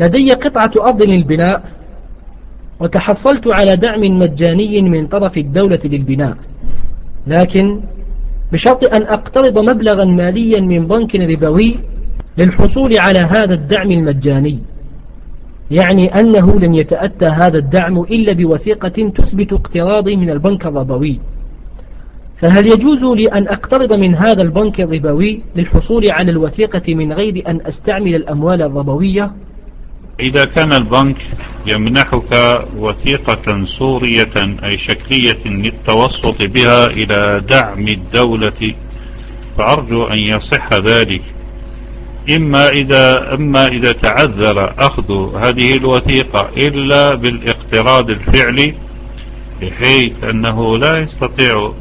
لدي قطعة أرض للبناء وتحصلت على دعم مجاني من طرف الدولة للبناء. لكن بشرط أن أقترض مبلغا ماليا من بنك ربوي للحصول على هذا الدعم المجاني. يعني أنه لن يتأتى هذا الدعم إلا بوثيقة تثبت اقتراضي من البنك الربوي. فهل يجوز لي أن أقترض من هذا البنك الربوي للحصول على الوثيقة من غير أن أستعمل الأموال الربوية؟ إذا كان البنك يمنحك وثيقة صورية أي شكلية للتوسط بها إلى دعم الدولة فأرجو أن يصح ذلك. إما إذا أما إذا تعذر أخذ هذه الوثيقة إلا بالاقتراض الفعلي بحيث أنه لا يستطيع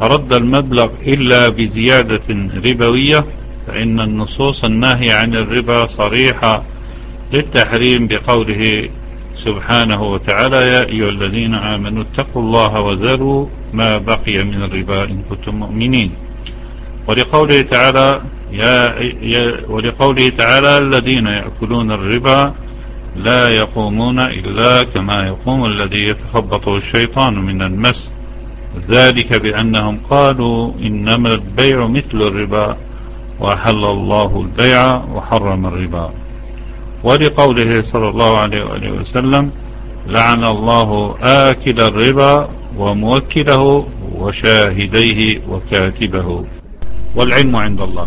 رد المبلغ إلا بزيادة ربوية فإن النصوص الناهية عن الربا صريحة للتحريم بقوله سبحانه وتعالى يا أيها الذين آمنوا اتقوا الله وذروا ما بقي من الربا إن كنتم مؤمنين. ولقوله تعالى يا, يا ولقوله تعالى الذين يأكلون الربا لا يقومون إلا كما يقوم الذي يتخبطه الشيطان من المس. ذلك بأنهم قالوا إنما البيع مثل الربا وأحل الله البيع وحرم الربا. ولقوله صلى الله عليه وآله وسلم لعن الله آكل الربا وموكله وشاهديه وكاتبه. والعلم عند الله.